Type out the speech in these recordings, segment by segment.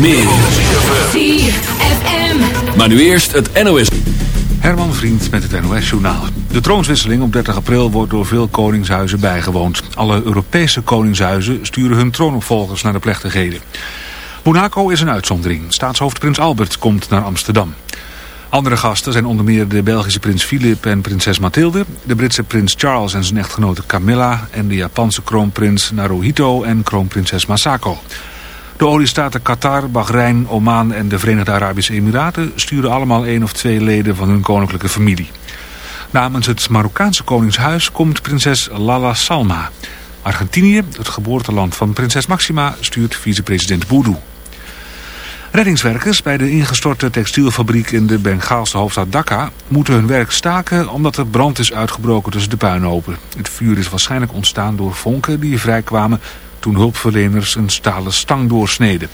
meer. ZFM. Maar nu eerst het NOS. Herman Vriend met het NOS-journaal. De troonswisseling op 30 april wordt door veel koningshuizen bijgewoond. Alle Europese koningshuizen sturen hun troonopvolgers naar de plechtigheden. Monaco is een uitzondering. Staatshoofd Prins Albert komt naar Amsterdam. Andere gasten zijn onder meer de Belgische prins Philip en prinses Mathilde... de Britse prins Charles en zijn echtgenote Camilla... en de Japanse kroonprins Naruhito en kroonprinses Masako. De oliestaten Qatar, Bahrein, Oman en de Verenigde Arabische Emiraten... sturen allemaal één of twee leden van hun koninklijke familie. Namens het Marokkaanse koningshuis komt prinses Lala Salma. Argentinië, het geboorteland van prinses Maxima, stuurt vicepresident Boudou. Reddingswerkers bij de ingestorte textielfabriek in de Bengaalse hoofdstad Dhaka moeten hun werk staken omdat er brand is uitgebroken tussen de puinhopen. Het vuur is waarschijnlijk ontstaan door vonken die vrijkwamen toen hulpverleners een stalen stang doorsneden.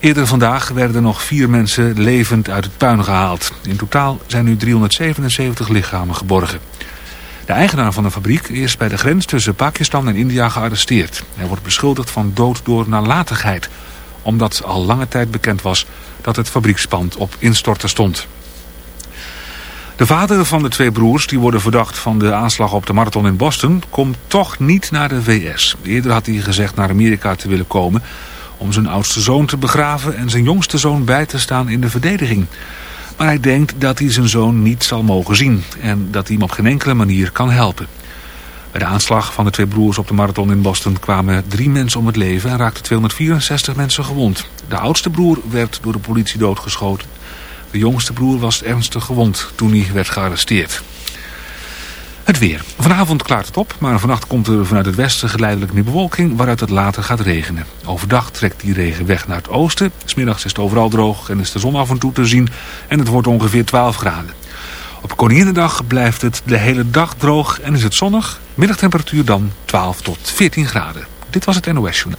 Eerder vandaag werden nog vier mensen levend uit het puin gehaald. In totaal zijn nu 377 lichamen geborgen. De eigenaar van de fabriek is bij de grens tussen Pakistan en India gearresteerd. Hij wordt beschuldigd van dood door nalatigheid omdat al lange tijd bekend was dat het fabriekspand op instorten stond. De vader van de twee broers die worden verdacht van de aanslag op de marathon in Boston komt toch niet naar de VS. Eerder had hij gezegd naar Amerika te willen komen om zijn oudste zoon te begraven en zijn jongste zoon bij te staan in de verdediging. Maar hij denkt dat hij zijn zoon niet zal mogen zien en dat hij hem op geen enkele manier kan helpen. Bij de aanslag van de twee broers op de marathon in Boston kwamen drie mensen om het leven en raakten 264 mensen gewond. De oudste broer werd door de politie doodgeschoten. De jongste broer was ernstig gewond toen hij werd gearresteerd. Het weer. Vanavond klaart het op, maar vannacht komt er vanuit het westen geleidelijk meer bewolking waaruit het later gaat regenen. Overdag trekt die regen weg naar het oosten. Smiddags is het overal droog en is de zon af en toe te zien en het wordt ongeveer 12 graden. Op Koninginnedag blijft het de hele dag droog en is het zonnig. Middagtemperatuur dan 12 tot 14 graden. Dit was het NOS Journaal.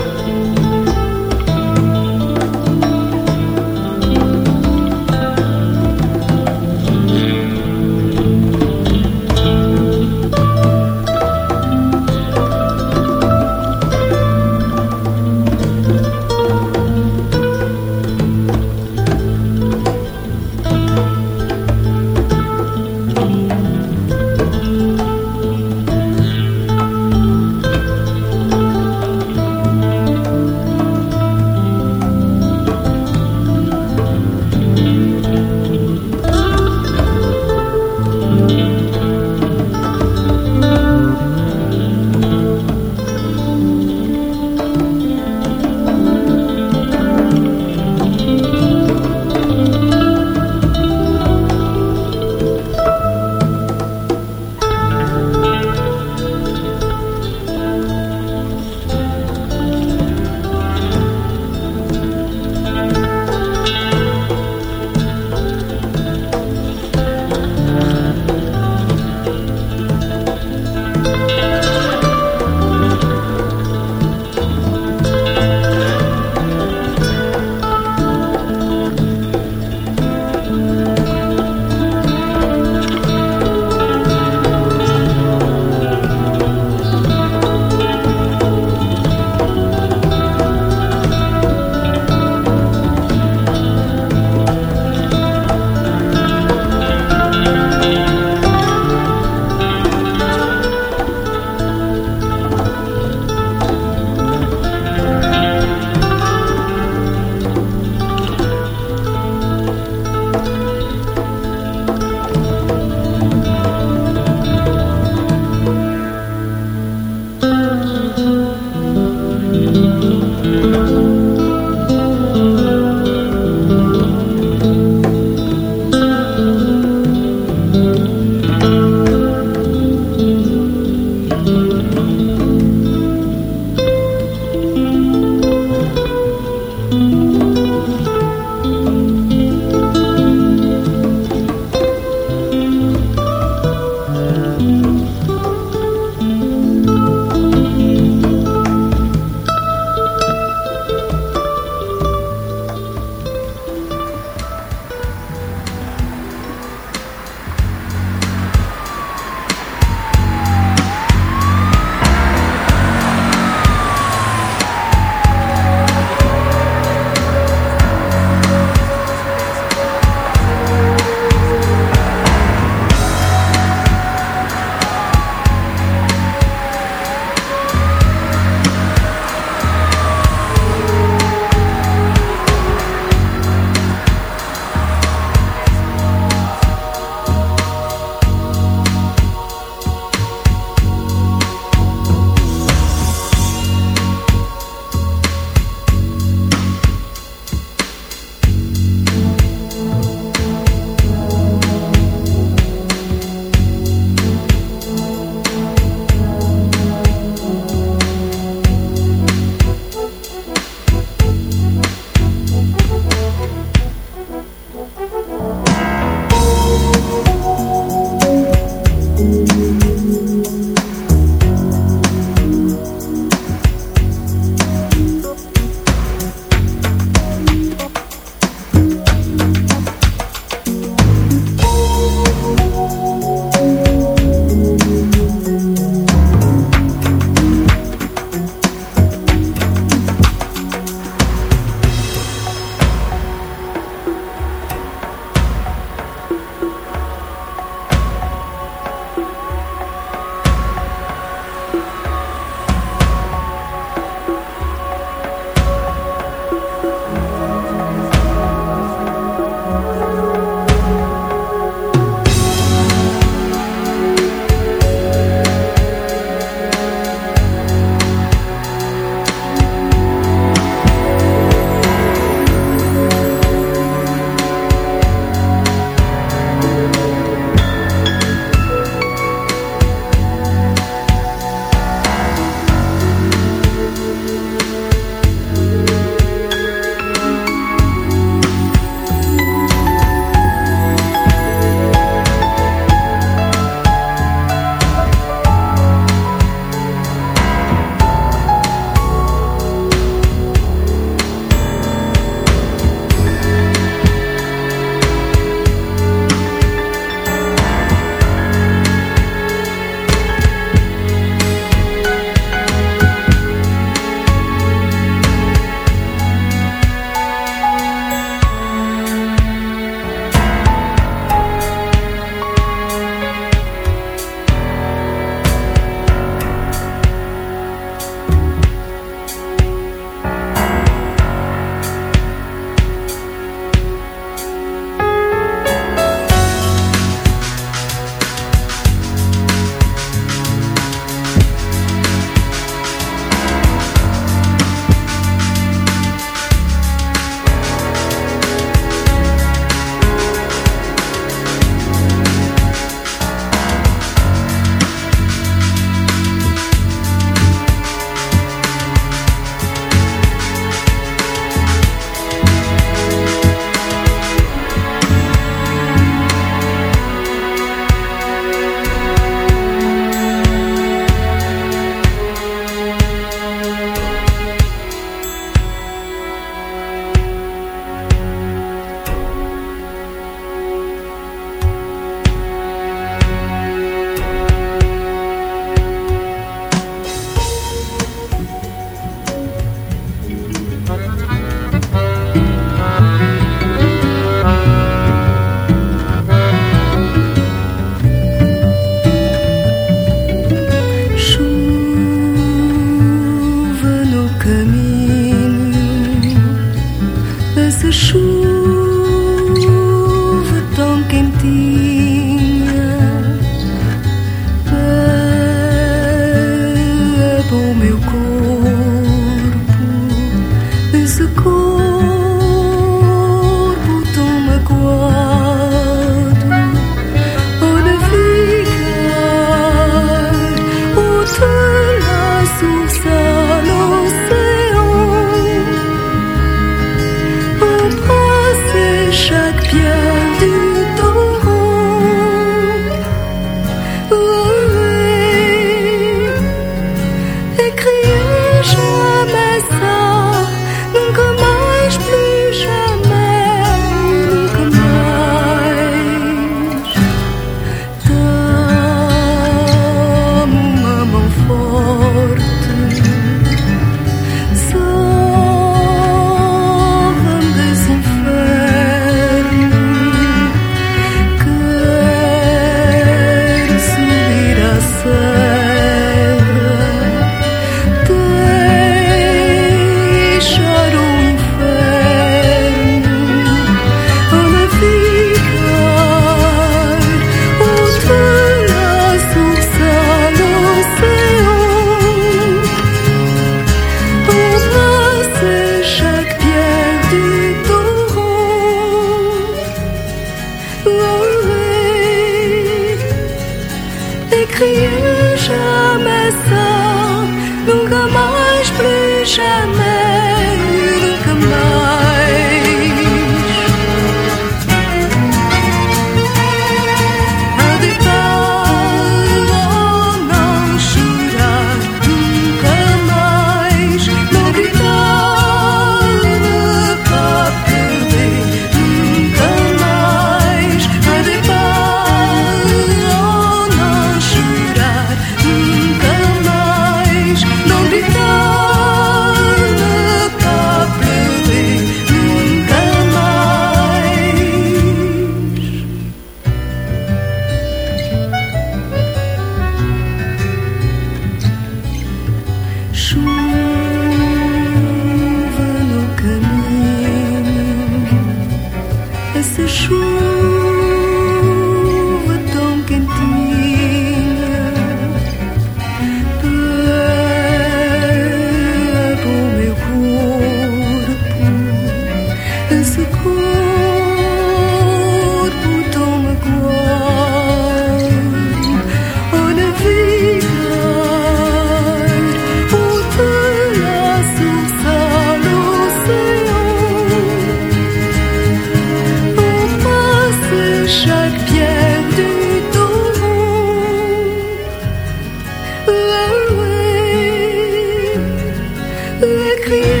You.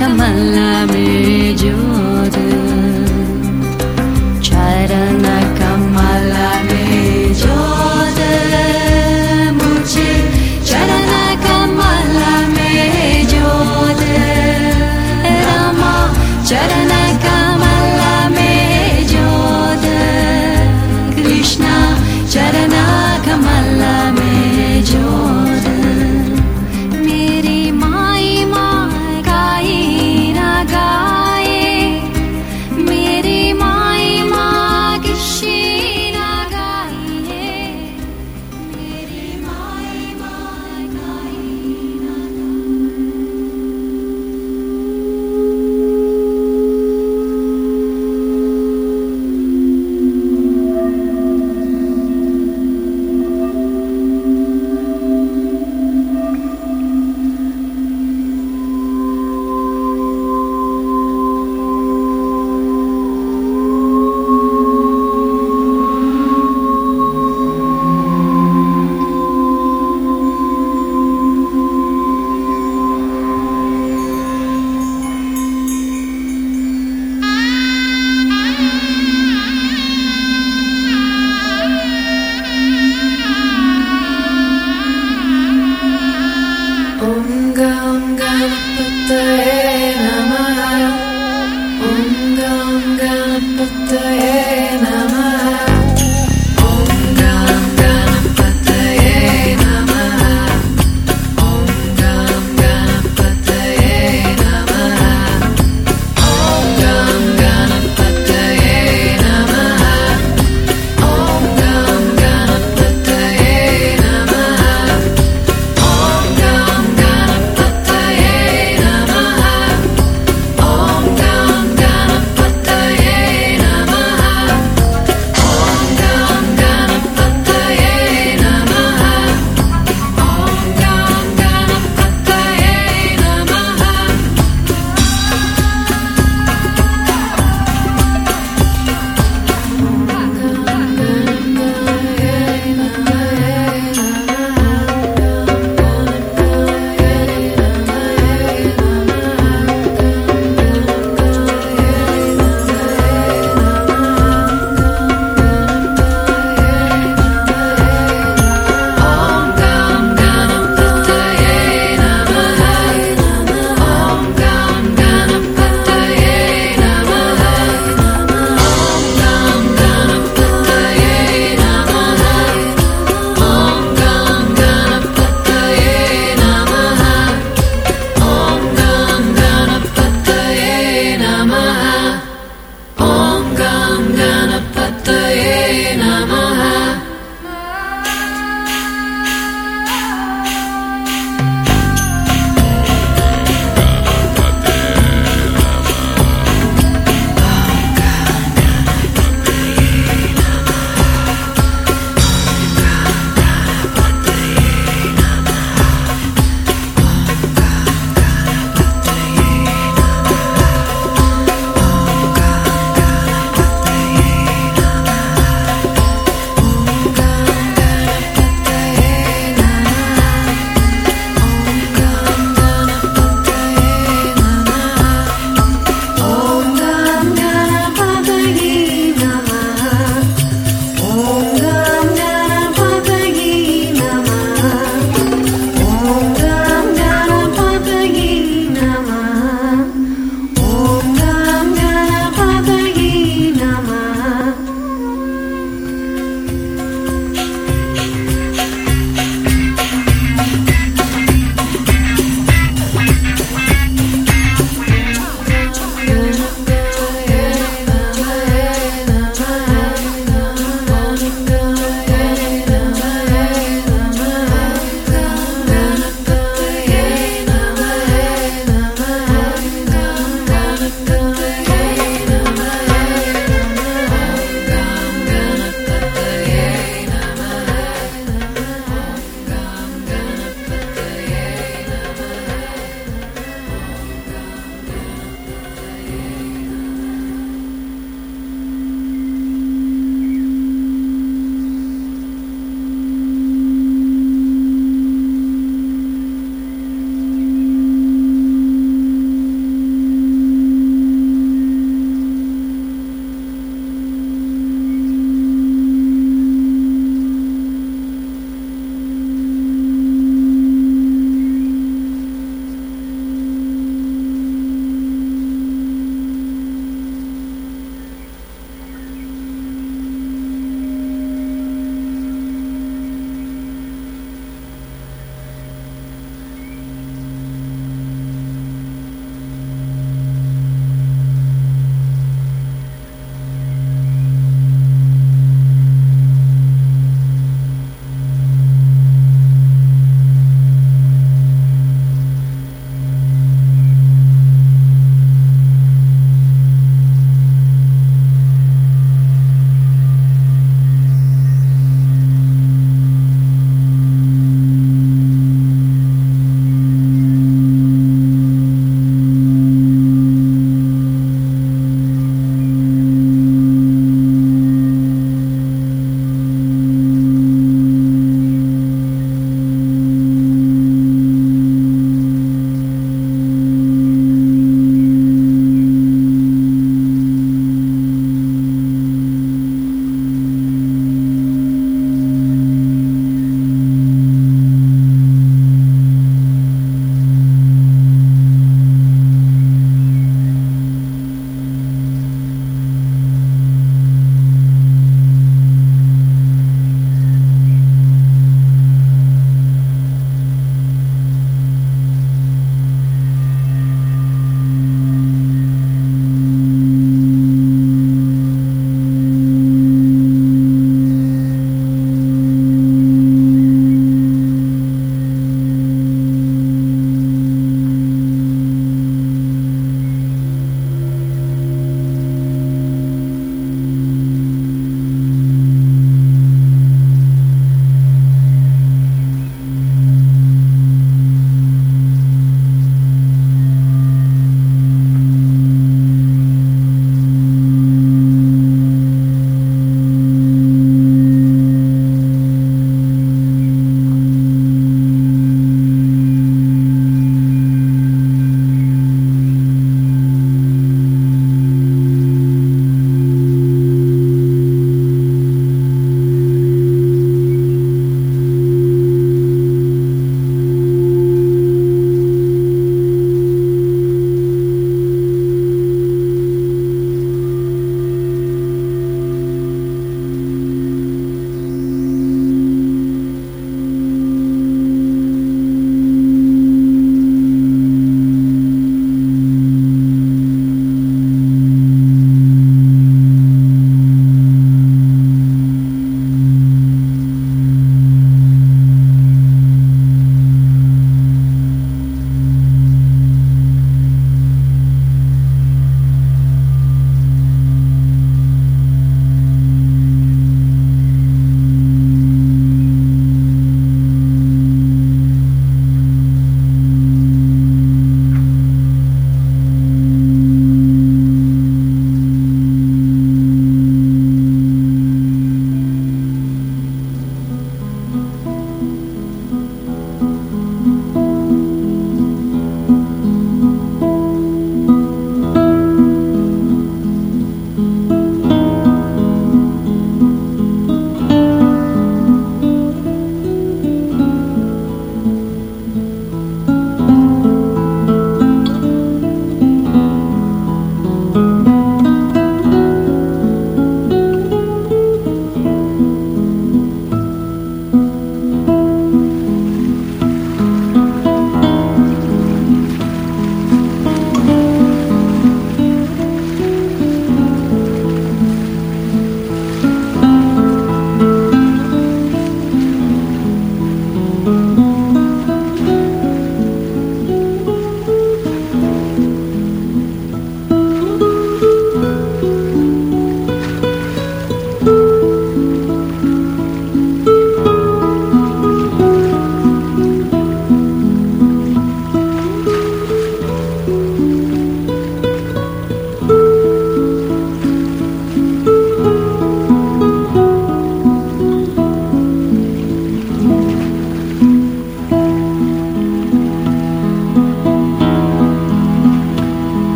cama la.